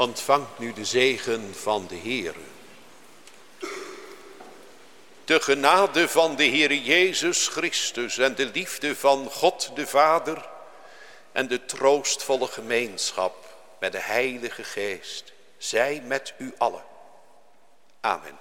ontvangt nu de zegen van de Heer. De genade van de Heer Jezus Christus en de liefde van God de Vader en de troostvolle gemeenschap met de Heilige Geest, zij met u allen. Amen.